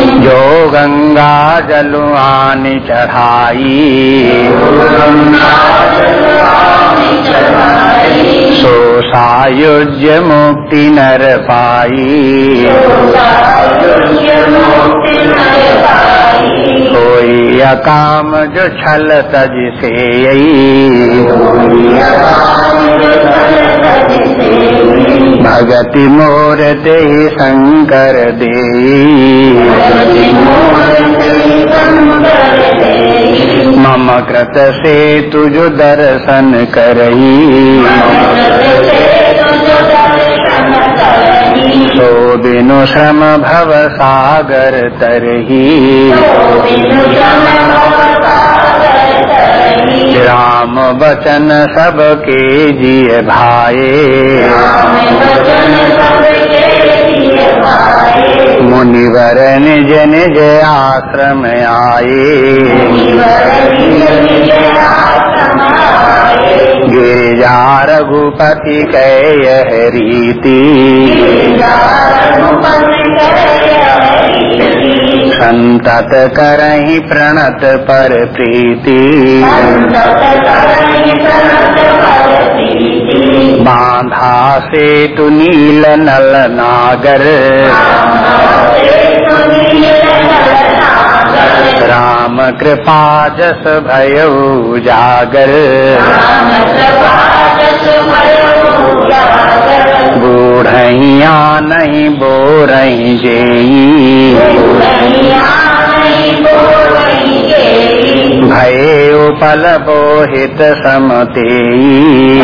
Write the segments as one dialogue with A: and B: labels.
A: जो गंगा जलुआन चढ़ाई। सो सायुज्य मुक्ति नर पाई। कोई अकाम जो छल तज से भगति मोर दे शंकर दे। कृत से तुझ दर्शन करही। सो बिनु श्रम भव सागर तरही। राम बचन सबके जिय भाए मुनिवर निज निज आश्रम आए गिरिजा रघुपति कह रीति संतत करही प्रणत पर प्रीति। बांधा से तु नील नल नागर। राम कृपा जस भय जागर। बूढ़िया नहीं बोरही जेई। भये उपल बोहित समतेई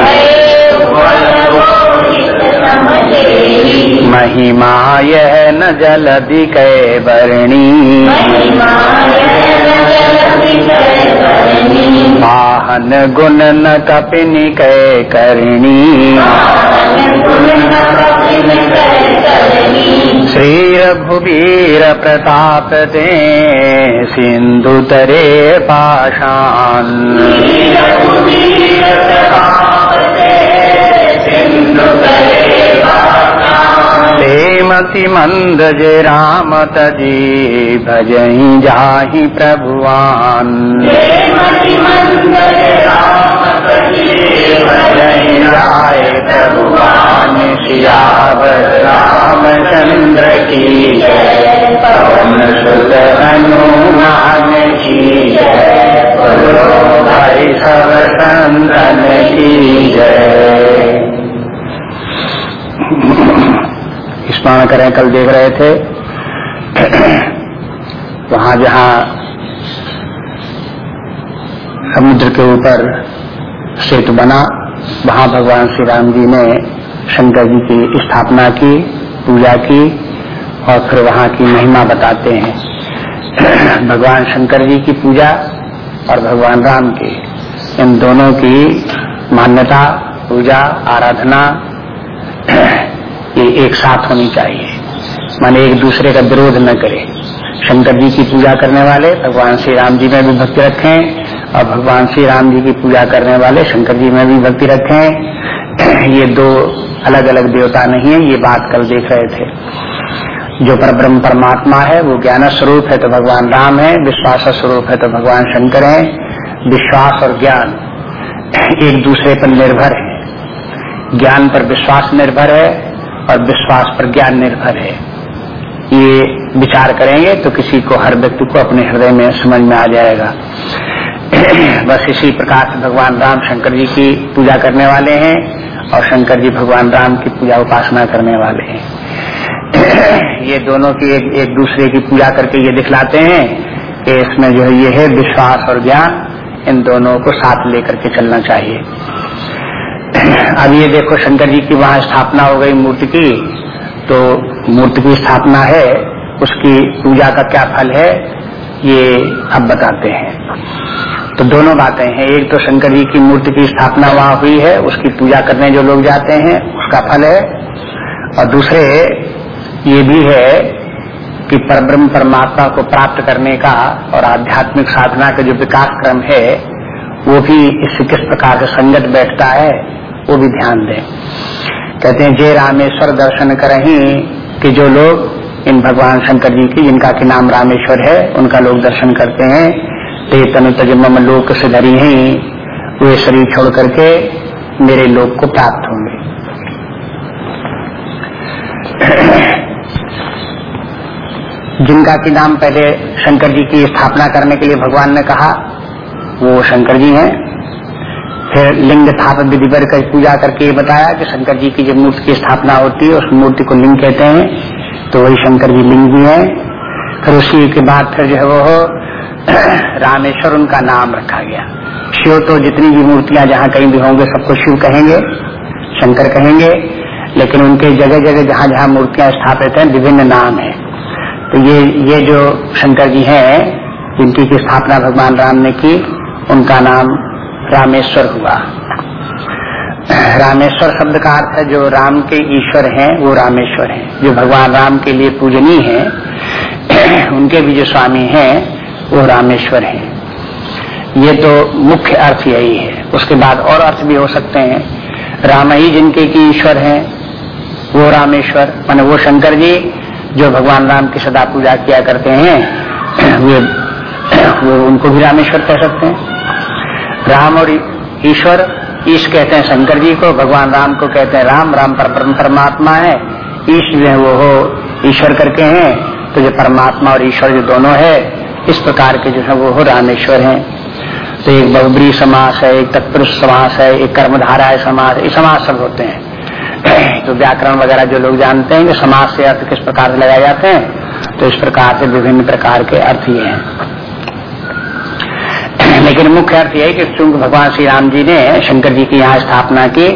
A: महिमा यह न जलधि कै वर्णी वाहन गुण न कपिनि कै करणी श्री रघुवीर प्रताप दे सिंधु तरे पाषाण। मति मंद जे राम तजी भजही जाही प्रभुआन जाय प्रभुआन सियावर रामचंद्र की पवन सुत हनुमान की बोलो भाई सब संतन की जय। स्मरण करें, कल देख रहे थे। वहाँ जहाँ समुद्र के ऊपर सेतु बना, वहाँ भगवान श्री राम जी ने शंकर जी की स्थापना की, पूजा की और फिर वहाँ की महिमा बताते हैं। भगवान शंकर जी की पूजा और भगवान राम की, इन दोनों की मान्यता, पूजा, आराधना ये एक साथ होनी चाहिए। माने एक दूसरे का विरोध न करे। शंकर जी की पूजा करने वाले भगवान श्री राम जी में भी भक्ति रखें और भगवान श्री राम जी की पूजा करने वाले शंकर जी में भी भक्ति रखें। ये दो अलग अलग देवता नहीं है, ये बात कल देख रहे थे। जो पर ब्रह्म परमात्मा है, वो ज्ञान स्वरूप है तो भगवान राम है विश्वास स्वरूप है तो भगवान शंकर है। विश्वास और ज्ञान एक दूसरे पर निर्भर है। ज्ञान पर विश्वास निर्भर है और विश्वास पर ज्ञान निर्भर है। ये विचार करेंगे तो किसी को हर व्यक्ति को अपने हृदय में समझ में आ जाएगा। बस इसी प्रकार से भगवान राम शंकर जी की पूजा करने वाले हैं और शंकर जी भगवान राम की पूजा उपासना करने वाले हैं। ये दोनों की एक, एक दूसरे की पूजा करके ये दिखलाते हैं कि इसमें जो ये है विश्वास और ज्ञान। इन दोनों को साथ लेकर के चलना चाहिए। अब ये देखो शंकर जी की वहाँ स्थापना हो गई मूर्ति की तो मूर्ति की स्थापना है, उसकी पूजा का क्या फल है, ये अब बताते हैं। तो दोनों बातें हैं। एक तो शंकर जी की मूर्ति की स्थापना वहाँ हुई है, उसकी पूजा करने जो लोग जाते हैं, उसका फल है। और दूसरे, ये भी है कि परब्रह्म परमात्मा को प्राप्त करने का और आध्यात्मिक साधना का जो विकास क्रम है वो भी इससे किस प्रकार से संगत बैठता है, वो भी ध्यान दें। कहते हैं, जय रामेश्वर दर्शन करही कि जो लोग, इन भगवान शंकर जी की, जिनका की नाम रामेश्वर है, उनका लोग दर्शन करते हैं। ते तनु तज मम लोक से धरी ही वे शरीर छोड़ करके मेरे लोक को प्राप्त होंगे। जिनका की नाम पहले शंकर जी की स्थापना करने के लिए भगवान ने कहा वो शंकर जी हैं। फिर लिंग स्थाप विधि पर पूजा करके ये बताया कि शंकर जी की जब मूर्ति की स्थापना होती है, उस मूर्ति को लिंग कहते हैं। तो वही शंकर जी लिंग भी है। फिर उसी के बाद फिर जो है वो रामेश्वर उनका नाम रखा गया। शिव तो जितनी भी मूर्तियाँ जहाँ कहीं भी होंगे, सबको शिव कहेंगे, शंकर कहेंगे। लेकिन उनके जगह जगह जहाँ जहाँ मूर्तियाँ स्थापित हैं, विभिन्न नाम है। तो ये ये जो शंकर जी हैं, जिनकी स्थापना भगवान राम ने की उनका नाम रामेश्वर हुआ। रामेश्वर शब्द का अर्थ है जो राम के ईश्वर हैं, वो रामेश्वर हैं। जो भगवान राम के लिए पूजनीय हैं, उनके भी जो स्वामी हैं, वो रामेश्वर हैं। ये तो मुख्य अर्थ यही है। उसके बाद और अर्थ भी हो सकते हैं। राम ही जिनके की ईश्वर हैं, वो रामेश्वर। मान वो शंकर जी, जो भगवान राम की सदा पूजा किया करते हैं, वे, वो उनको भी रामेश्वर कह सकते हैं। राम और ईश्वर, ईश कहते हैं शंकर जी को, भगवान राम को कहते हैं राम राम पर परमात्मा है। ईश जो है वो हो ईश्वर करके हैं तो जो परमात्मा और ईश्वर जो दोनों है, इस प्रकार के जो है वो हो रामेश्वर हैं। तो एक बहुबरी समास है, एक तत्पुरुष समास है, एक कर्मधारा है समास, ये समास सब होते हैं। तो व्याकरण वगैरह जो लोग जानते हैं कि समाज से अर्थ किस प्रकार से लगाए जाते हैं तो इस प्रकार से विभिन्न प्रकार के अर्थ ये हैं। लेकिन मुख्य अर्थ यह कि चूँकि भगवान श्री राम जी ने शंकर जी की यहाँ स्थापना की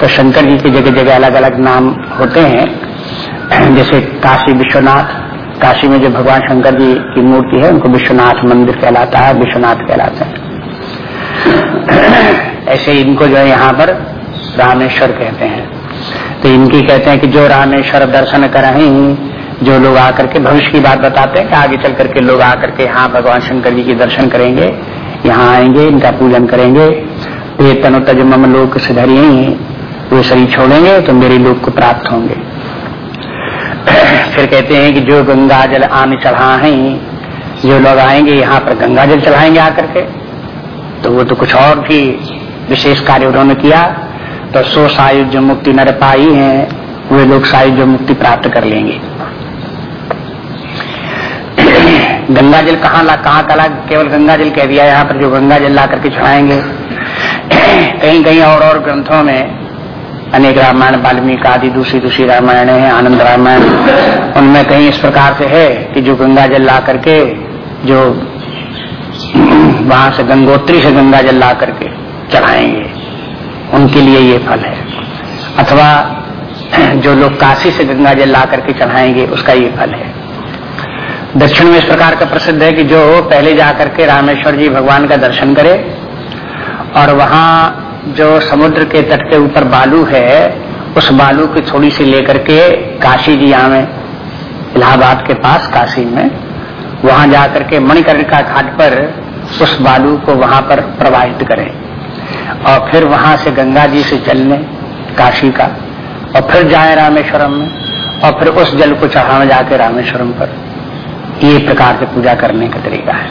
A: तो शंकर जी की जगह जगह अलग अलग नाम होते हैं। जैसे काशी विश्वनाथ। काशी में जो भगवान शंकर जी की मूर्ति है, उनको विश्वनाथ मंदिर कहलाता है, विश्वनाथ कहलाता है। ऐसे इनको जो है यहाँ पर रामेश्वर कहते हैं। तो इनकी कहते हैं कि जो रामेश्वर दर्शन करें जो लोग आकर के, भविष्य की बात बताते हैं कि आगे चल करके लोग आकर के यहाँ भगवान शंकर जी के दर्शन करेंगे। यहाँ आएँगे, इनका पूजन करेंगे। ये तनु तज मम लोग सुधरी वो शरीर छोड़ेंगे तो मेरे लोग को प्राप्त होंगे। फिर कहते हैं कि जो गंगा जल आन चढ़ा है, जो लोग आएँगे, यहाँ पर गंगा जल चढ़ाएँगे आकर के। तो वो तो कुछ और भी विशेष कार्य उन्होंने किया। तो सो सायुज मुक्ति नर पाई है, वे लोग सायुज मुक्ति प्राप्त कर लेंगे। गंगा जल कहाँ ला, कहाँ कला केवल गंगा जल कह दिया, यहाँ पर जो गंगा जल ला करके चढ़ाएँगे कहीं कहीं और और ग्रंथों में अनेक रामायण, वाल्मीकि आदि, दूसरी दूसरी रामायण है, आनंद रामायण। उनमें कहीं इस प्रकार से है कि जो गंगा जल ला करके, जो वहाँ से गंगोत्री से गंगा जल ला करके चढ़ाएँगे, उनके लिए ये फल है। अथवा जो लोग काशी से गंगा जल ला करके चढ़ाएँगे, उसका ये फल है। दक्षिण में इस प्रकार का प्रसिद्ध है कि जो पहले जाकर के रामेश्वर जी भगवान का दर्शन करे, और वहाँ जो समुद्र के तट के ऊपर बालू है, उस बालू की थोड़ी सी लेकर के काशी जी में इलाहाबाद के पास काशी में। वहाँ जाकर के मणिकर्णिका घाट पर उस बालू को वहाँ पर प्रवाहित करें, और फिर वहाँ से गंगा जी से जल लें काशी का, और फिर जाए रामेश्वरम में, और फिर उस जल को चढ़ाने जाके रामेश्वरम पर। ये प्रकार से पूजा करने का तरीका है।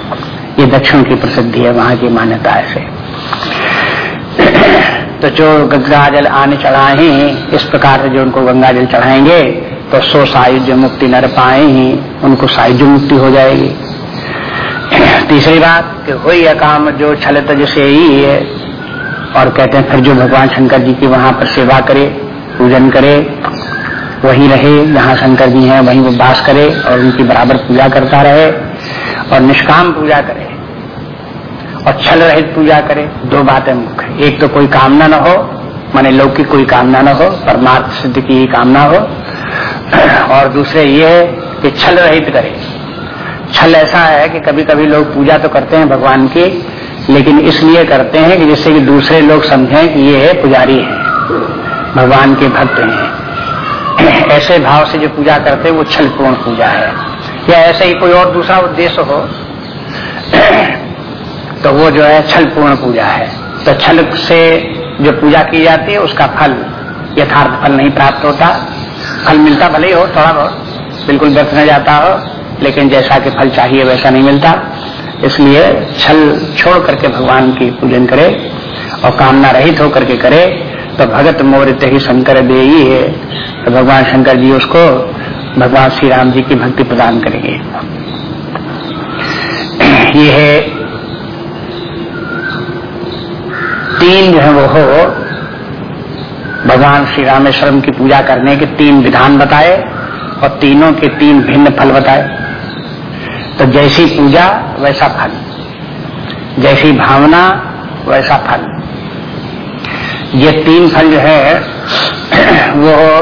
A: ये दक्षिण की प्रसिद्धि है, वहाँ की मान्यता ऐसे तो जो गंगा जल आने चढ़ाए इस प्रकार से जो उनको गंगा जल चढ़ाएँगे तो सो सायुज्य मुक्ति नर पाए ही, उनको सायुज मुक्ति हो जाएगी। तीसरी बात कि हो काम जो छल तज से ही है, और कहते हैं, फिर जो भगवान शंकर जी की वहाँ पर सेवा करे, पूजन करे वही रहे, जहाँ शंकर जी हैं, वहीं वो वास करे और उनकी बराबर पूजा करता रहे और निष्काम पूजा करे और छल रहित पूजा करे। दो बातें मुख्य एक तो कोई कामना न हो, माने लौकिक कोई कामना न हो, परमार्थ सिद्ध की ही कामना हो। और दूसरे ये है कि छल रहित करे। छल ऐसा है कि कभी कभी लोग पूजा तो करते हैं भगवान की, लेकिन इसलिए करते हैं कि जिससे कि दूसरे लोग समझें कि ये है पुजारी है, भगवान के भक्त हैं। ऐसे भाव से जो पूजा करते हैं, वो छल पूर्ण पूजा है। या ऐसे ही कोई और दूसरा उद्देश्य हो तो वो जो है छल पूर्ण पूजा है। तो छल से जो पूजा की जाती है, उसका फल यथार्थ फल नहीं प्राप्त होता। फल मिलता भले ही हो, थोड़ा बहुत, बिल्कुल व्यर्थ न जाता हो, लेकिन जैसा कि फल चाहिए, वैसा नहीं मिलता। इसलिए छल छोड़ करके भगवान की पूजन करे और कामना रहित होकर के करे। तो भगत मोरित ही शंकर दे ही। तो भगवान शंकर जी उसको भगवान श्री राम जी की भक्ति प्रदान करेंगे। ये है तीन जो है वो हो, भगवान श्री रामेश्वरम की पूजा करने के तीन विधान बताए और तीनों के तीन भिन्न फल बताए। तो जैसी पूजा, वैसा फल। जैसी भावना, वैसा फल। ये तीन फल जो है, वो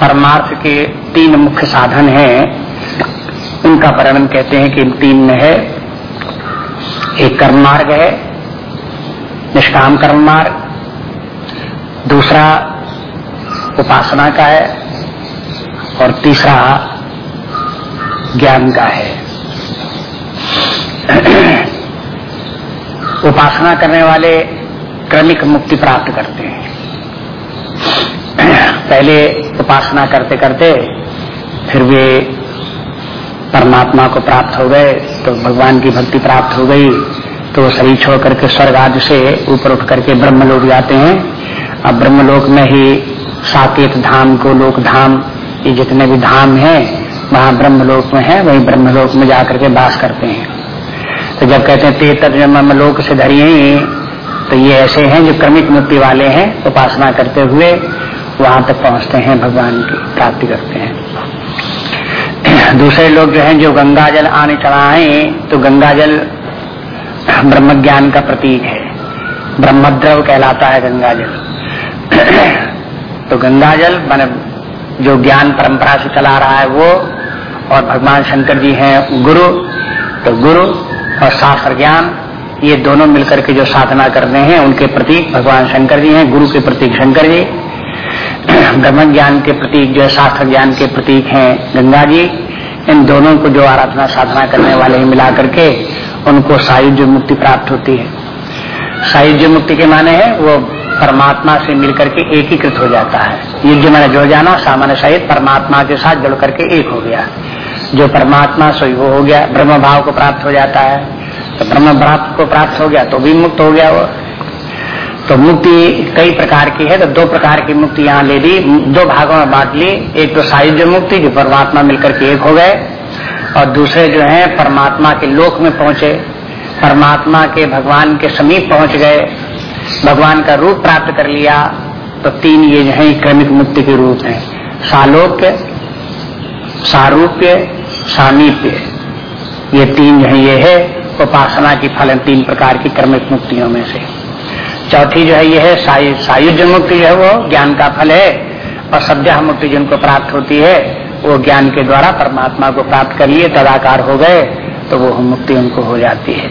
A: परमार्थ के तीन मुख्य साधन हैं। उनका वर्णन कहते हैं कि इन तीन में है, एक कर्म मार्ग है, निष्काम कर्म मार्ग दूसरा उपासना का है, और तीसरा ज्ञान का है। उपासना करने वाले क्रमिक मुक्ति प्राप्त करते हैं। पहले उपासना करते करते फिर वे परमात्मा को प्राप्त हो गए तो भगवान की भक्ति प्राप्त हो गई तो शरीर छोड़ करके स्वर्ग आदि से ऊपर उठ करके ब्रह्म लोग जाते हैं। अब ब्रह्मलोक में ही साकेत धाम को लोक धाम, ये जितने भी धाम हैं, वहाँ ब्रह्मलोक में है, वही ब्रह्मलोक में जाकर के वास करते हैं। तो जब कहते हैं ते तत्लोक से धरिए तो ये ऐसे हैं जो क्रमिक मुक्ति वाले हैं, उपासना करते हुए वहाँ तक पहुँचते हैं, भगवान की प्राप्ति करते हैं। दूसरे लोग जो हैं, जो गंगा जल आने चढ़ाए तो गंगा जल ब्रह्म ज्ञान का प्रतीक है। ब्रह्मद्रव कहलाता है गंगा जल तो गंगा जल मान जो ज्ञान परंपरा से चला रहा है वो, और भगवान शंकर जी हैं गुरु तो गुरु और शास्त्र ज्ञान ये दोनों मिलकर के जो साधना कर रहे हैं, उनके प्रतीक भगवान शंकर जी हैं, गुरु के प्रतीक शंकर जी, ब्रह्म ज्ञान के प्रतीक जो है शास्त्र ज्ञान के प्रतीक हैं गंगा जी। इन दोनों को जो आराधना साधना करने वाले मिला करके उनको सायुज्य मुक्ति प्राप्त होती है। सायुज्य मुक्ति के माने है, वो परमात्मा से मिलकर के एकीकृत हो जाता है। युद्ध मैंने जुड़ जाना, सामान्य सहित परमात्मा के साथ जुड़ करके एक हो गया। जो परमात्मा सोई वो हो गया, ब्रह्म भाव को प्राप्त हो जाता है। तो ब्रह्म प्राप्त को प्राप्त हो गया तो भी मुक्त हो गया वो। तो मुक्ति कई प्रकार की है तो दो प्रकार की मुक्ति यहाँ ले ली। दो भागों में बांट ली। एक तो सायुज्य मुक्ति, जो परमात्मा मिलकर के एक हो गए, और दूसरे जो है, परमात्मा के लोक में पहुँचे। परमात्मा के भगवान के समीप पहुँच गए। भगवान का रूप प्राप्त कर लिया। तो तीन ये जो है, क्रमिक मुक्ति के रूप हैं। सालोक्य, सारूप्य, सामीप्य। ये तीन जो है, ये है। उपासना की फल है तीन प्रकार की कर्मिक मुक्तियों में से। चौथी जो है, ये है सायुज मुक्ति जो है, वो ज्ञान का फल है। और सद्या मुक्ति जिनको प्राप्त होती है, वो ज्ञान के द्वारा परमात्मा को प्राप्त कर लिए तदाकार हो गए तो वो मुक्ति उनको हो जाती है।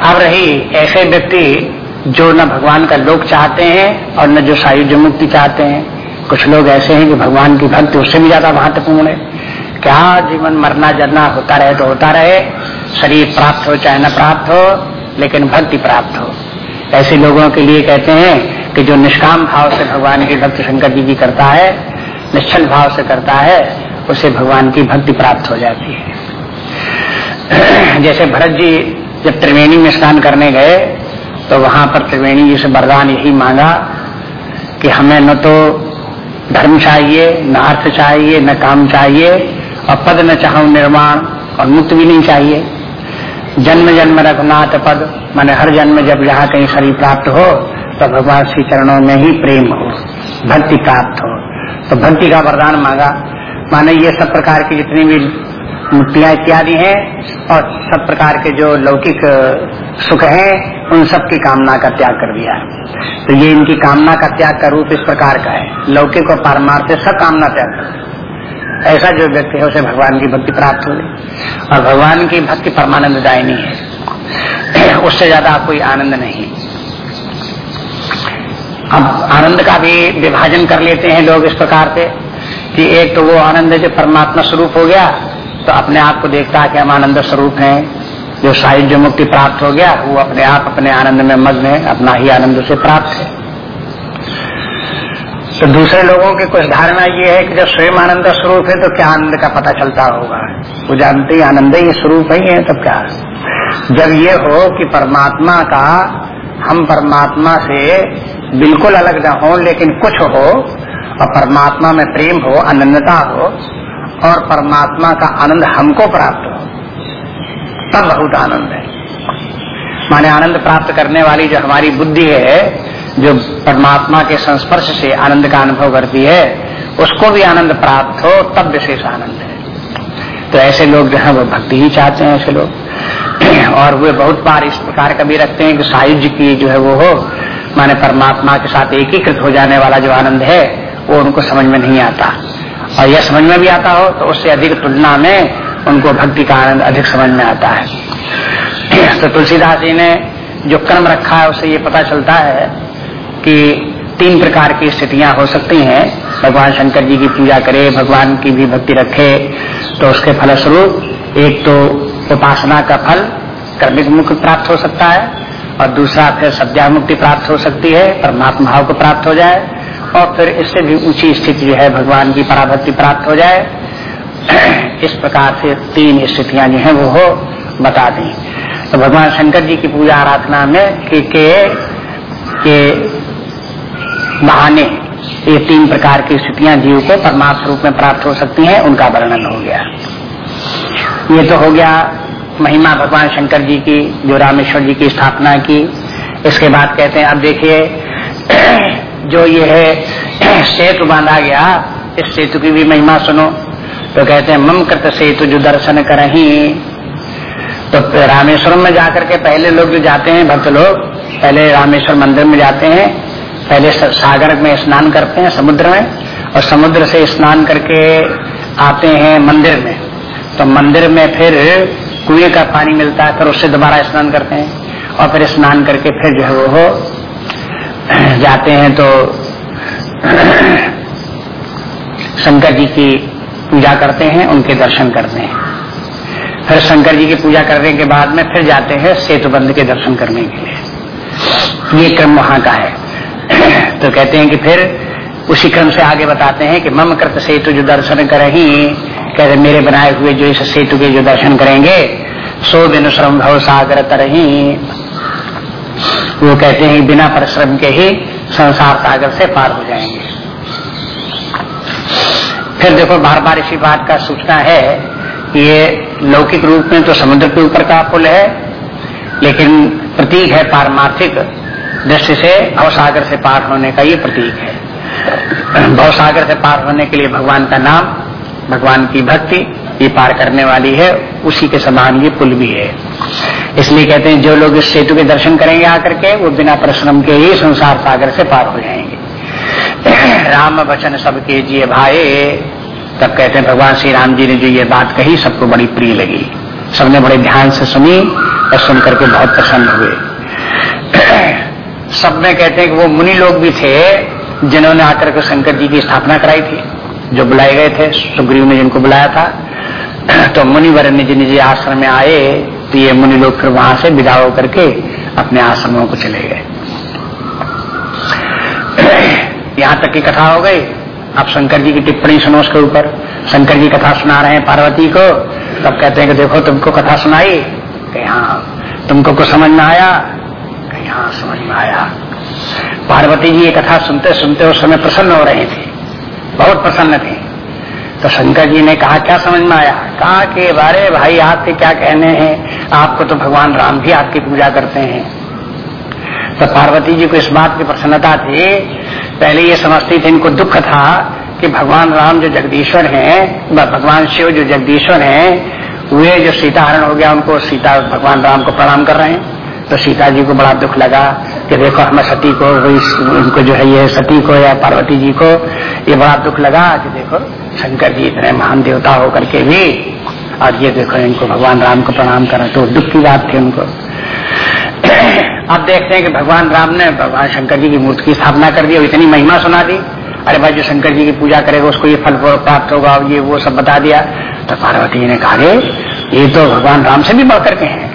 A: अब रही ऐसे व्यक्ति जो न भगवान का लोक चाहते हैं और न जो सायुज मुक्ति चाहते हैं। कुछ लोग ऐसे हैं कि भगवान की भक्ति उससे भी ज़्यादा महत्वपूर्ण है। क्या जीवन मरना जरना होता रहे तो होता रहे। शरीर प्राप्त हो चाहे न प्राप्त हो, लेकिन भक्ति प्राप्त हो। ऐसे लोगों के लिए कहते हैं कि जो निष्काम भाव से भगवान की भक्ति शंकर जी की करता है, निश्चल भाव से करता है, उसे भगवान की भक्ति प्राप्त हो जाती है। जैसे भरत जी जब त्रिवेणी में स्नान करने गए तो वहाँ पर त्रिवेणी जी से वरदान यही मांगा कि हमें न तो धर्म चाहिए, न अर्थ चाहिए, न काम चाहिए और पद न चाहो निर्माण और मुक्त भी नहीं चाहिए। जन्म जन्म रघुनाथ पद, माने हर जन्म जब यहाँ कहीं शरीर प्राप्त हो तो भगवान श्री चरणों में ही प्रेम हो, भक्ति प्राप्त हो। तो भक्ति का वरदान मांगा। माने ये सब प्रकार की जितनी भी मुक्तियाँ इत्यादि हैं और सब प्रकार के जो लौकिक सुख हैं, उन सब की कामना का त्याग कर दिया। तो ये इनकी कामना का त्याग का रूप इस प्रकार का है। लौकिक और पारमार्थ सब कामना त्याग कर ऐसा जो व्यक्ति है, उसे भगवान की भक्ति प्राप्त होगी। और भगवान की भक्ति परमानंद दायनी है। उससे ज़्यादा कोई आनंद नहीं। अब आनंद का भी विभाजन कर लेते हैं लोग इस प्रकार से कि एक तो वो आनंद जो परमात्मा स्वरूप हो गया तो अपने आप को देखता है कि हम आनंद स्वरूप हैं। जो साहित्य मुक्ति प्राप्त हो गया, वो अपने आप, अपने आनंद में मग्न है, अपना ही आनंद उसे प्राप्त है। तो दूसरे लोगों की कुछ धारणा ये है कि जब स्वयं आनंद स्वरूप है तो क्या आनंद का पता चलता होगा? वो जानते ही, आनंद ही स्वरूप ही है, तब क्या? जब ये हो कि परमात्मा का, हम परमात्मा से बिल्कुल अलग न हो, लेकिन कुछ हो, और परमात्मा में प्रेम हो, अनन्यता हो, और परमात्मा का आनंद हमको प्राप्त हो, तब बहुत आनंद है। माने आनंद प्राप्त करने वाली जो हमारी बुद्धि है जो परमात्मा के संस्पर्श से आनंद का अनुभव करती है, उसको भी आनंद प्राप्त हो, तब विशेष आनंद है। तो ऐसे लोग जो है, वो भक्ति ही चाहते हैं ऐसे लोग। और वे बहुत बार इस प्रकार का भी रखते हैं कि सायुज्य की जो है वो हो, माने परमात्मा के साथ एकीकृत हो जाने वाला जो आनंद है, वो उनको समझ में नहीं आता। और यह समझ में भी आता हो तो उससे अधिक तुलना में उनको भक्ति का आनंद अधिक समझ में आता है। तो तुलसीदास जी ने जो क्रम रखा है, उससे ये पता चलता है कि तीन प्रकार की स्थितियाँ हो सकती हैं। भगवान शंकर जी की पूजा करे भगवान की भी भक्ति रखे तो उसके फलस्वरूप एक तो उपासना का फल कर्मिक मुक्ति प्राप्त हो सकता है और दूसरा फिर सद्या मुक्ति प्राप्त हो सकती है परमात्मा भाव को प्राप्त हो जाए और फिर इससे भी ऊँची स्थिति जो है भगवान की पराभक्ति प्राप्त हो जाए। इस प्रकार से तीन स्थितियाँ जो है वो हो बता दी। तो भगवान शंकर जी की पूजा आराधना में के के, के बहाने। ये तीन प्रकार की स्थितियाँ जीव को परमात्म रूप में प्राप्त हो सकती हैं, उनका वर्णन हो गया। ये तो हो गया महिमा भगवान शंकर जी की, जो रामेश्वर जी की स्थापना की। इसके बाद कहते हैं, अब देखिए, जो ये है, सेतु बांधा गया, इस सेतु की भी महिमा सुनो। तो कहते हैं मम कृत से तुझ दर्शन करही। तो रामेश्वरम में जाकर के पहले लोग जो जाते हैं, भक्त लोग, पहले रामेश्वर मंदिर में जाते हैं। पहले सागर में स्नान करते हैं, समुद्र में, और समुद्र से स्नान करके आते हैं मंदिर में। तो मंदिर में फिर कुएँ का पानी मिलता है, फिर उससे दोबारा स्नान करते हैं, और फिर स्नान करके फिर जो है वो जाते हैं तो शंकर जी की पूजा करते हैं, उनके दर्शन करते हैं। फिर शंकर जी की पूजा करने के बाद में फिर जाते हैं सेतुबंध के दर्शन करने के लिए। ये क्रम वहाँ का है। तो कहते हैं कि फिर उसी क्रम से आगे बताते हैं कि मम कृत सेतु जो दर्शन करें कहते मेरे बनाए हुए जो इस सेतु के जो दर्शन करेंगे, सो दिन श्रम भव सागर तरही। वो कहते हैं, बिना परिश्रम के ही संसार सागर से पार हो जाएँगे। फिर देखो बार बार इसी बात का सूचना है, ये लौकिक रूप में तो समुद्र के ऊपर का पुल है, लेकिन प्रतीक है पारमार्थिक। दृष्टि से भवसागर से पार होने का ये प्रतीक है। भवसागर से पार होने के लिए भगवान का नाम, भगवान की भक्ति ये पार करने वाली है, उसी के समान ये पुल भी है। इसलिए कहते हैं, जो लोग इस सेतु के दर्शन करेंगे आकर के, वो बिना परिश्रम के ही संसार सागर से पार हो जाएँगे। राम वचन सबके जिये भाई। तब कहते हैं, भगवान श्री राम जी ने जो ये बात कही, सबको बड़ी प्रिय लगी। सबने बड़े ध्यान से सुनी और सुन करके बहुत प्रसन्न हुए। सब में कहते हैं कि वो मुनि लोग भी थे, जिन्होंने आकर के शंकर जी की स्थापना कराई थी। जो बुलाए गए थे, सुग्रीव ने जिनको बुलाया था। तो मुनिवर निज निज आश्रम में आए तो ये मुनि लोग फिर वहाँ से विदा होकर के अपने आश्रमों को चले गए। यहाँ तक की कथा हो गई। अब शंकर जी की टिप्पणी सुनो उसके ऊपर। शंकर जी कथा सुना रहे हैं पार्वती को। तब कहते हैं कि देखो तुमको कथा सुनाई। हाँ तुमको कुछ समझ में आया। कि हाँ समझ में आया। पार्वती जी ये कथा सुनते सुनते उस समय प्रसन्न हो रहे थे। बहुत प्रसन्न थे। तो शंकर जी ने कहा, क्या समझ में आया? कहा कि बारे भाई, आपके क्या कहने हैं? आपको तो भगवान राम भी आपकी पूजा करते हैं। तो पार्वती जी को इस बात की प्रसन्नता थी। पहले ये समझती थी, इनको दुख था कि भगवान राम जो जगदीश्वर हैं भगवान शिव जो जगदीश्वर हैं, वे जो सीता हरण हो गया, उनको सीता भगवान राम को प्रणाम कर रहे हैं। तो सीता जी को बड़ा दुख लगा कि देखो हमें सती को उनको जो है ये सती को या पार्वती जी को ये बड़ा दुख लगा कि देखो शंकर जी इतने महान देवता होकर के भी और ये देखो इनको भगवान राम को प्रणाम करें तो दुख की बात थी उनको। अब देखते हैं कि भगवान राम ने भगवान शंकर जी की मूर्ति की स्थापना कर दी और इतनी महिमा सुना दी। अरे भाई, जो शंकर जी की पूजा करेगा उसको ये फल प्राप्त होगा ये वो सब बता दिया। तो पार्वती जी ने कहा ये तो भगवान राम से भी बढ़ करके हैं।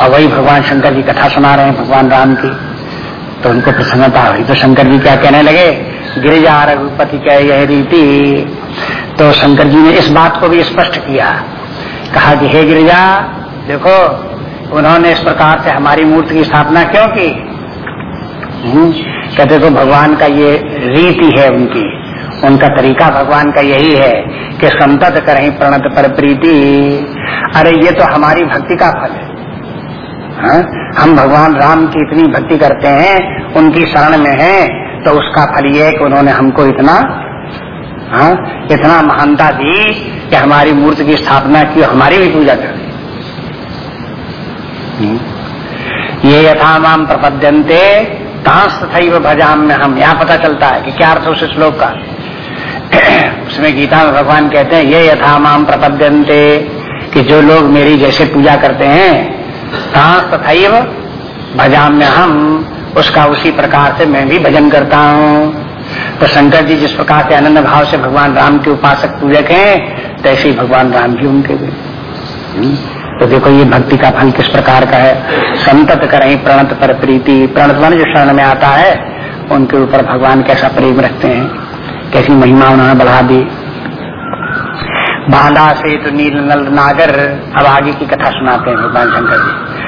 A: और वही भगवान शंकर जी कथा सुना रहे हैं भगवान राम की। तो उनको प्रसन्नता हुई तो शंकर जी क्या कहने लगे? गिरिजा रघुपति क्या यह रीति। तो शंकर जी ने इस बात को भी स्पष्ट किया। कहा कि हे गिरिजा देखो उन्होंने इस प्रकार से हमारी मूर्ति की स्थापना क्यों की? हम्म, कहते तो भगवान का ये रीति है उनकी। उनका तरीका भगवान का यही है कि संतत करें प्रणत पर प्रीति। अरे ये तो हमारी भक्ति का फल है। हा? हम भगवान राम की इतनी भक्ति करते हैं, उनकी शरण में है तो उसका फल ये कि उन्होंने हमको इतना, हा? इतना महानता दी कि हमारी मूर्ति की स्थापना की हमारी भी पूजा कर दी। ये यथा माम प्रपद्यंते भजाम में हम, यहाँ पता चलता है कि क्या अर्थ उस श्लोक का उसमें गीता में भगवान कहते हैं, ये यथा माम प्रपद्यंते कि जो लोग मेरी जैसे पूजा करते हैं तांस तथा भजाम में हम, उसका उसी प्रकार से मैं भी भजन करता हूँ। तो शंकर जी जिस प्रकार से आनंद भाव से भगवान राम के उपासक पूजक हैं, तैसे ही भगवान राम जी उनके भी। हम्म। तो देखो ये भक्ति का फल किस प्रकार का है। संतत करें प्रणत पर प्रीति। प्रणत मन जो शरण में आता है, उनके ऊपर भगवान कैसा प्रेम रखते हैं, कैसी महिमा उन्होंने बढ़ा दी। बांधा से तो नील नल नागर, अब आगे की कथा सुनाते हैं भगवान शंकर जी।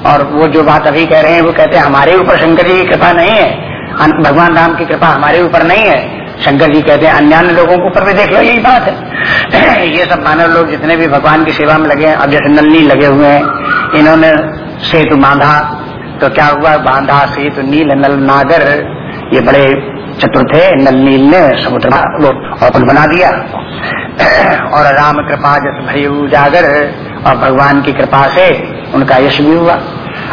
A: और वो जो बात अभी कह रहे हैं, वो कहते हैं, हमारे ऊपर शंकर जी की कृपा नहीं है। भगवान राम की कृपा हमारे ऊपर नहीं है। शंकर जी कहते हैं अन्य लोगों के ऊपर भी देख लो, यही बात है। ये सब मानव लोग जितने भी भगवान की सेवा में लगे हैं, अब जैसे नलनी लगे हुए हैं, इन्होंने सेतु बांधा। तो क्या हुआ? बांधा सेतु नील नल नागर, ये बड़े चतुर थे नल नील ने समुद्र और बना दिया। और राम कृपा जस भय उजागर, और भगवान की कृपा से उनका यश भी हुआ।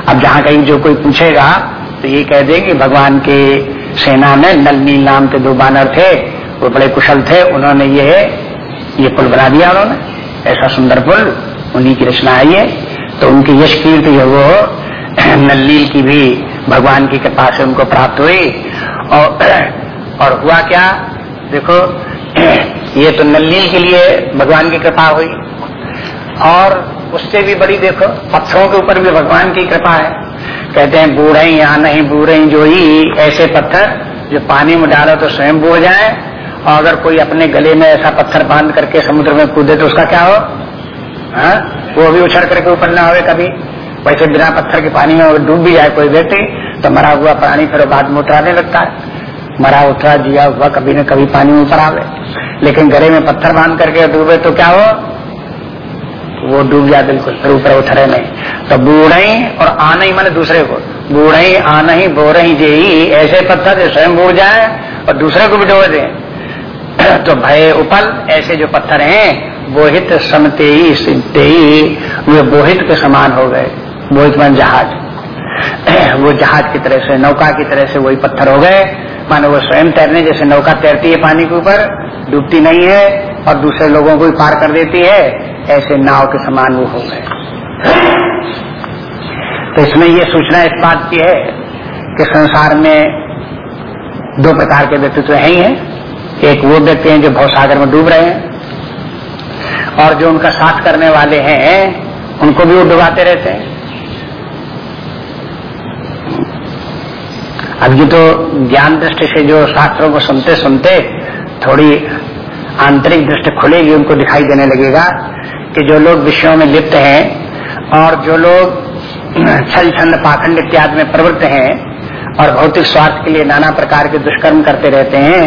A: अब जहाँ कहीं जो कोई पूछेगा तो ये कह दे कि भगवान के सेना में नल नील नाम के दो बानर थे, वो बड़े कुशल थे, उन्होंने ये ये पुल बना दिया उन्होंने। ऐसा सुंदर पुल, उन्हीं की रचना आई है तो उनकी यश कीर्ति है वो, नलनील की भी भगवान की कृपा से उनको प्राप्त हुई। और और हुआ क्या? देखो, ये तो नलनील के लिए भगवान की कृपा हुई। और उससे भी बड़ी देखो, पत्थरों के ऊपर भी भगवान की कृपा है। कहते हैं, बूढ़े यहाँ नहीं बूढ़े जो ही ऐसे पत्थर, जो पानी में डालो तो स्वयं बूढ़ जाए। और अगर कोई अपने गले में ऐसा पत्थर बाँध करके समुद्र में कूदे तो उसका क्या हो? हा? वो भी उछड़ करके ऊपर ना हो कभी। वैसे बिना पत्थर के पानी में डूब भी जाए कोई व्यक्ति तो मरा हुआ प्राणी फिर बाद में उतराने लगता है। मरा, उतरा, जिया हुआ कभी न कभी पानी में ऊपर आवे लेकिन गले में पत्थर बाँध करके डूबे तो क्या हो? वो डूब जाए बिल्कुल, फिर ऊपर उठरे नहीं। तो बूढ़े और आना ही मैंने दूसरे को। बूढ़े, आना ही, बोरे ही, जे ही, ऐसे पत्थर जो स्वयं बूढ़ जाए और दूसरे को भी डोबे दे। तो भय उपल, ऐसे जो पत्थर हैं, बोहित समते सिद्धते ही, वे बोहित के समान हो गए। बोहित मन जहाज़। वो जहाज़ की तरह से, नौका की तरह से वही पत्थर हो गए। मानो वो स्वयं तैरने, जैसे नौका तैरती है पानी के ऊपर, डूबती नहीं है और दूसरे लोगों को भी पार कर देती है, ऐसे नाव के समान वो हो गए। तो इसमें ये सूचना इस बात की है कि संसार में दो प्रकार के व्यक्तित्व है ही है। एक वो व्यक्ति हैं जो भवसागर में डूब रहे हैं और जो उनका साथ करने वाले हैं, उनको भी वो डुबाते रहते हैं। अब ये तो ज्ञान दृष्टि से जो शास्त्रों को सुनते सुनते थोड़ी आंतरिक दृष्टि खुलेगी, उनको दिखाई देने लगेगा कि जो लोग विषयों में लिप्त हैं और जो लोग छल छंद पाखंड इत्यादि में प्रवृत्त हैं और भौतिक स्वार्थ के लिए नाना प्रकार के दुष्कर्म करते रहते हैं,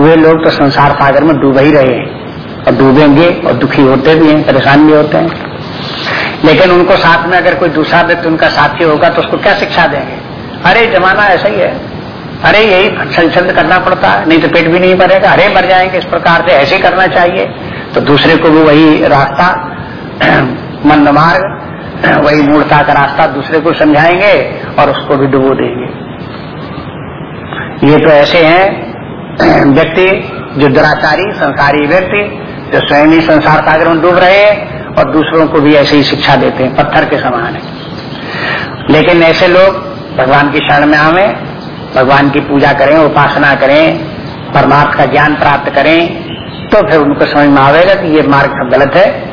A: वे लोग तो संसार सागर में डूब ही रहे और डूबेंगे और दुखी होते भी हैं, परेशान भी होते हैं। लेकिन उनको साथ में अगर कोई दूसरा व्यक्ति उनका साथी होगा तो उसको क्या शिक्षा देंगे? अरे, जमाना ऐसा ही है। अरे, यही छंद करना पड़ता है, नहीं तो पेट भी नहीं भरेगा। अरे, मर जाएँगे, इस प्रकार से ऐसे करना चाहिए। तो दूसरे को भी वही रास्ता मंद मार्ग वही मूर्ता का रास्ता दूसरे को समझाएँगे और उसको भी डुबो देंगे। ये तो ऐसे हैं, व्यक्ति, जो दुराचारी, संसारी व्यक्ति, जो स्वयं ही संसार सागर में डूब रहे हैं और दूसरों को भी ऐसे ही शिक्षा देते हैं, पत्थर के समान है। लेकिन ऐसे लोग भगवान की शरण में आवे, भगवान की पूजा करें, उपासना करें परमार्थ का ज्ञान प्राप्त करें तो फिर उनको समझ में आवेगा कि ये मार्ग गलत है।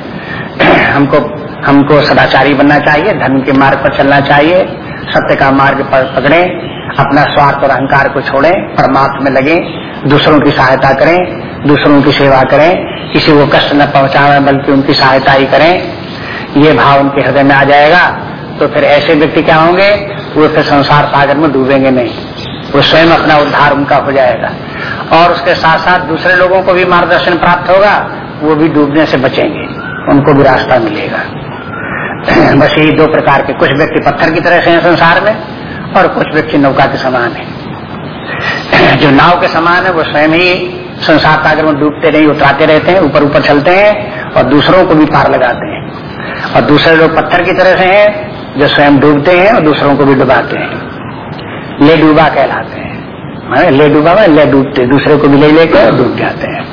A: हमको हमको सदाचारी बनना चाहिए, धर्म के मार्ग पर चलना चाहिए, सत्य का मार्ग पर पकड़े, अपना स्वार्थ और अहंकार को छोड़े, परमात्मा में लगे, दूसरों की सहायता करें, दूसरों की सेवा करें, किसी को कष्ट न पहुंचावे, बल्कि उनकी सहायता ही करें। ये भाव उनके हृदय में आ जाएगा। तो फिर ऐसे व्यक्ति क्या होंगे? वो फिर संसार सागर में डूबेंगे नहीं। वो स्वयं अपना उद्धार उनका हो जाएगा। और उसके साथ साथ दूसरे लोगों को भी मार्गदर्शन प्राप्त होगा, वो भी डूबने से बचेंगे। उनको भी रास्ता मिलेगा। बस यही दो प्रकार के कुछ व्यक्ति पत्थर की तरह से हैं संसार में, और कुछ व्यक्ति नौका के समान है। जो नाव के समान है, वो स्वयं ही संसार सागर में डूबते नहीं, उतराते रहते हैं ऊपर ऊपर चलते हैं, और दूसरों को भी पार लगाते हैं। और दूसरे लोग पत्थर की तरह से हैं जो स्वयं डूबते हैं और दूसरों को भी डुबाते हैं। ले डूबा कहलाते हैं। ले डूबा में ले डूबते, दूसरे को भी ले लेकर डूब जाते हैं।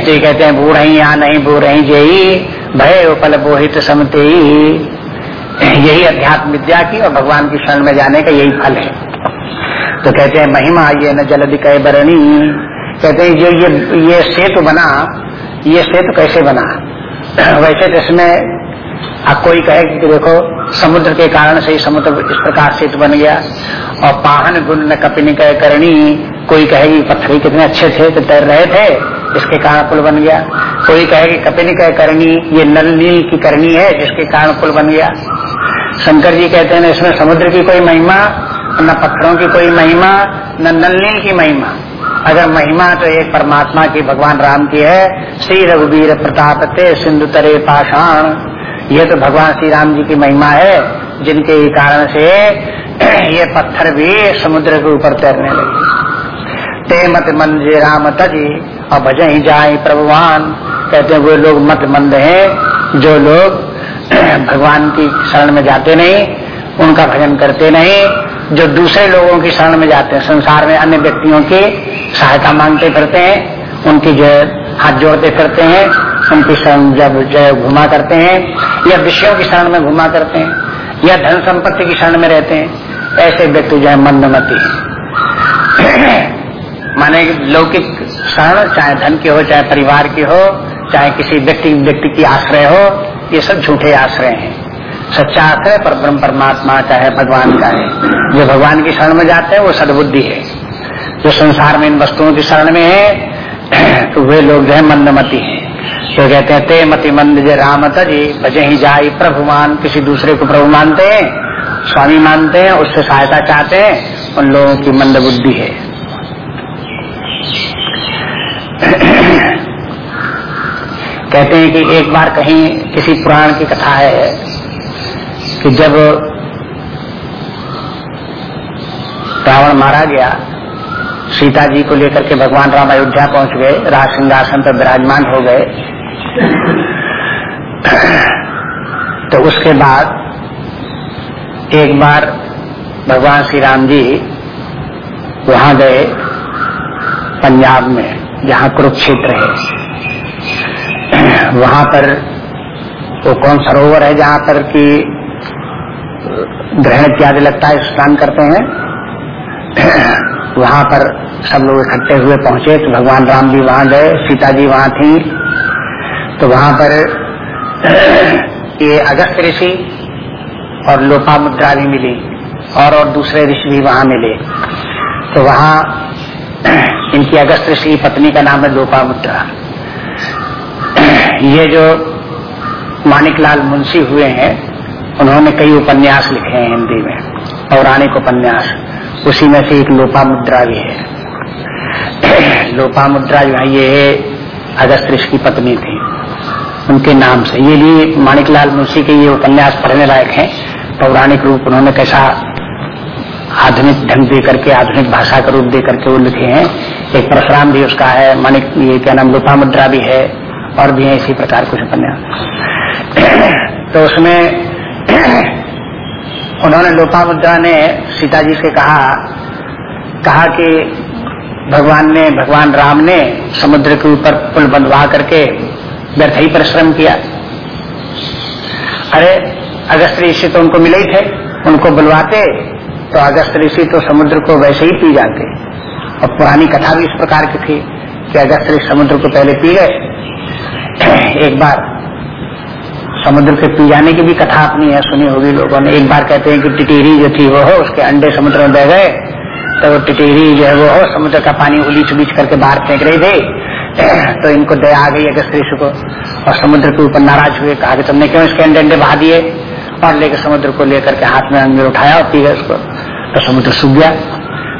A: तो कहते हैं, बूढ़ या नहीं बूढ़ जयी भय उपल बोहित समते यही अध्यात्म विद्या की और भगवान की शरण में जाने का यही फल है। तो कहते हैं, महिमा ये न जल दिखाए बरणी। कहते हैं, जो ये ये सेतु बना, ये सेतु कैसे बना? वैसे तो इसमें अब कोई कहे कि देखो, समुद्र के कारण से ही समुद्र इस प्रकार से बन गया। और पाहन गुण न कपिन करणी, कोई कहेगी पत्थर कितने अच्छे थे तो तैर रहे थे, इसके कारण पुल बन गया। कोई कहेगी कपिन करणी, ये नल नील की करनी है, जिसके कारण पुल बन गया। शंकर जी कहते हैं, इसमें समुद्र की कोई महिमा, न पत्थरों की कोई महिमा, न नल नील की महिमा। अगर महिमा तो एक परमात्मा की, भगवान राम की है। श्री रघुवीर प्रताप ते सिंधु तरे पाषाण। ये तो भगवान श्री राम जी की महिमा है, जिनके कारण से ये पत्थर भी समुद्र के ऊपर तैरने लगे। ते मत मंद राम तजी और भजन ही जाए प्रभुवान। कहते हैं, वो लोग मत मंद हैं, जो लोग भगवान की शरण में जाते नहीं, उनका भजन करते नहीं, जो दूसरे लोगों की शरण में जाते हैं, संसार में अन्य व्यक्तियों की सहायता मांगते फिरते हैं, उनकी जो हाथ जोड़ते फिरते हैं, उनकी शरण जब जय घुमा करते हैं, या विषयों की शरण में घुमा करते हैं, या धन संपत्ति की शरण में रहते हैं, ऐसे व्यक्ति जो है मंदमती है। माने लौकिक शरण, चाहे धन की हो, चाहे परिवार की हो, चाहे किसी व्यक्ति व्यक्ति की आश्रय हो, ये सब झूठे आश्रय हैं। सच्चा आश्रय पर ब्रह्म परमात्मा का है, भगवान का है। जो भगवान की शरण में जाते हैं, वो सदबुद्धि है। जो संसार में इन वस्तुओं की शरण में है तो वे लोग जो है मंदमती हैं। तो कहते हैं ते मति मंद जय राम तजी भजे ही जाई, प्रभु मान, किसी दूसरे को प्रभु मानते हैं, स्वामी मानते हैं, उससे सहायता चाहते हैं, उन लोगों की मंद बुद्धि है। कहते हैं कि एक बार कहीं किसी पुराण की कथा है कि जब रावण मारा गया सीता जी को लेकर के भगवान राम अयोध्या पहुँच गए। राज सिंहासन पर विराजमान हो गए। तो उसके बाद एक बार भगवान श्री राम जी वहाँ गए पंजाब में, जहाँ कुरुक्षेत्र है। वहाँ पर वो कौन सरोवर है जहाँ पर कि ग्रहण इत्यादि लगता है, स्नान करते हैं। वहाँ पर सब लोग इकट्ठे हुए पहुँचे तो भगवान राम जी वहाँ गए सीता जी वहाँ थी। तो वहाँ पर ये अगस्त ऋषि और लोपा मुद्रा भी मिली, और और दूसरे ऋषि भी वहाँ मिले। तो वहाँ इनकी अगस्त ऋषि की पत्नी का नाम है लोपा मुद्रा। ये जो मानिकलाल मुंशी हुए हैं, उन्होंने कई उपन्यास लिखे हैं हिंदी में, पौराणिक उपन्यास। उसी में से एक लोपा मुद्रा भी है। लोपा मुद्रा जो है ये अगस्त ऋषि की पत्नी थी। उनके नाम से। ये भी माणिकलाल मुंशी के ये उपन्यास पढ़ने लायक हैं। पौराणिक रूप उन्होंने कैसा आधुनिक ढंग दे करके, आधुनिक भाषा का रूप दे करके वो लिखे हैं। एक परशुराम भी उसका है मानिक ये क्या नाम, लोपा मुद्रा भी है, और भी है इसी प्रकार कुछ उपन्यास। तो उसमें उन्होंने लोपा मुद्रा ने सीता जी से कहा कहा कि भगवान ने, भगवान राम ने समुद्र के ऊपर पुल बंधवा करके व्यर्थ ही परिश्रम किया। अरे, अगस्त ऋषि तो उनको मिले ही थे, उनको बुलवाते तो अगस्त ऋषि तो समुद्र को वैसे ही पी जाते। और पुरानी कथा भी इस प्रकार की थी कि अगस्त ऋषि समुद्र को पहले पी गए। एक बार समुद्र के पी जाने की भी कथा अपनी है, सुनी होगी लोगों ने। एक बार कहते हैं कि टिटेरी जो थी वो हो, उसके अंडे समुद्र में बह गए तो टिटेरी जो है वो हो, समुद्र का पानी उलीच उलीच करके बाहर फेंक रही थी। तो इनको दया आ गई अगस्त ऋषि को, और समुद्र के ऊपर नाराज़ हुए, कहा कि तुमने क्यों इसके अंडे अंडे बहा दिए? और लेकर समुद्र को लेकर के हाथ में अंगे उठाया और पी गए उसको। तो समुद्र सूख गया।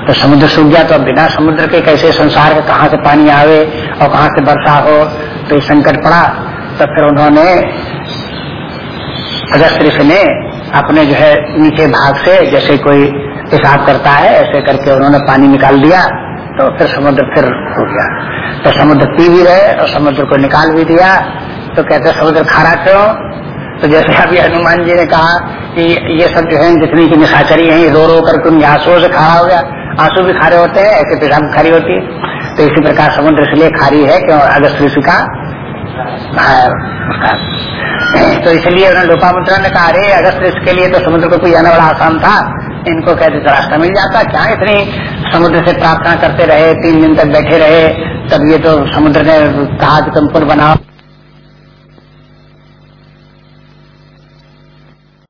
A: तो समुद्र सूख गया तो अब बिना समुद्र के कैसे संसार के कहाँ से पानी आवे और कहाँ से वर्षा हो? तो ये संकट पड़ा। तो फिर उन्होंने अगस्त ऋषि ने अपने जो है नीचे भाग से जैसे कोई पेशाब करता है, ऐसे करके उन्होंने पानी निकाल दिया तो फिर समुद्र फिर हो गया। तो समुद्र पी भी रहे और समुद्र को निकाल भी दिया। तो कहते समुद्र खारा क्यों? तो जैसे अभी हनुमान जी ने कहा कि ये सब जो है, जितनी की निशाचरी है, रो रो कर तुम आंसुओं से खड़ा हो गया। आँसू भी खारे होते हैं, ऐसे पेशाब खारी होती है। तो इसी प्रकार समुद्र इसलिए खारी है क्यों? अगस्त ऋषि का तो इसलिए उन्होंने लोपामुद्रा ने कहा, अरे, अगस्त इसके लिए तो समुद्र को कोई आना बड़ा आसान था। इनको कहते तो रास्ता मिल जाता। क्या इतनी समुद्र से प्रार्थना करते रहे, तीन दिन तक बैठे रहे, तब ये तो समुद्र ने कहा कि तुम पुल बनाओ।